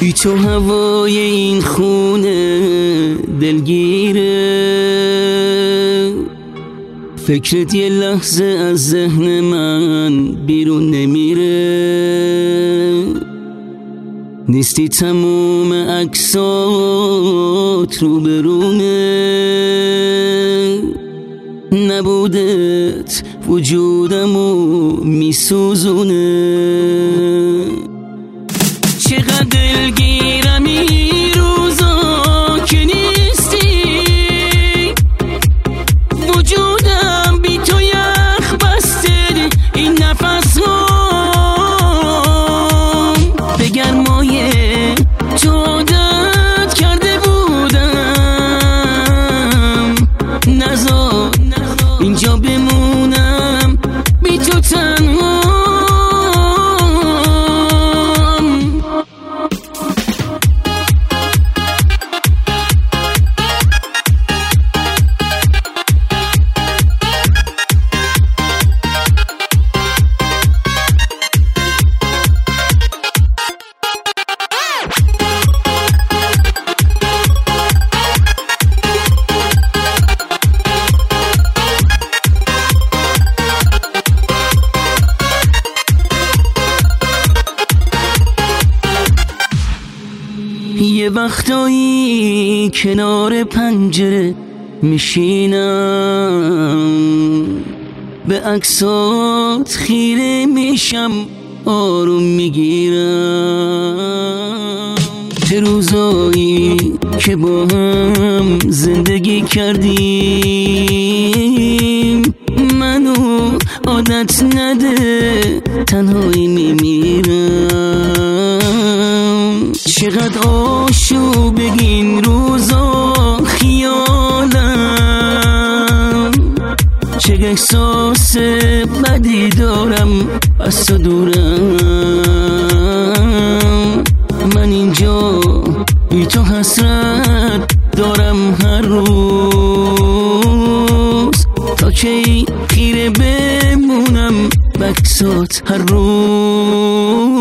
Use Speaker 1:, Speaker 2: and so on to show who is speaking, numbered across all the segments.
Speaker 1: بی تو هوای این خونه دلگیره. فکرت یه لحظه از ذهن من بیرون نمیره. نیستی تموم اکسات رو برونه نبودت وجودمو میسوزونه. وقتایی کنار پنجره میشینم. به عکسات خیره میشم آروم می‌گیرم. چه روزایی که با هم زندگی کردیم. عادت نده تنهایی میمیرم چقدر آشو بگین روزا خیالم. چه احساس بدی دارم از دورم. من اینجا بی تو حسرت دارم هر روز. تا کی خیره بمونم بکسات هر روز.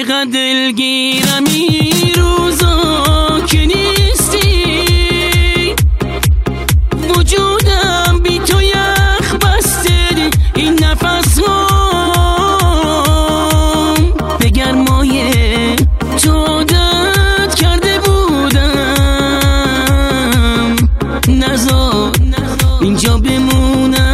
Speaker 1: چقدر دلگیرم این روزا که نیستی. وجودم بی تو یخ بسته این نفس ها به گرمای تو عادت کرده بودم. نزار اینجا بمونم.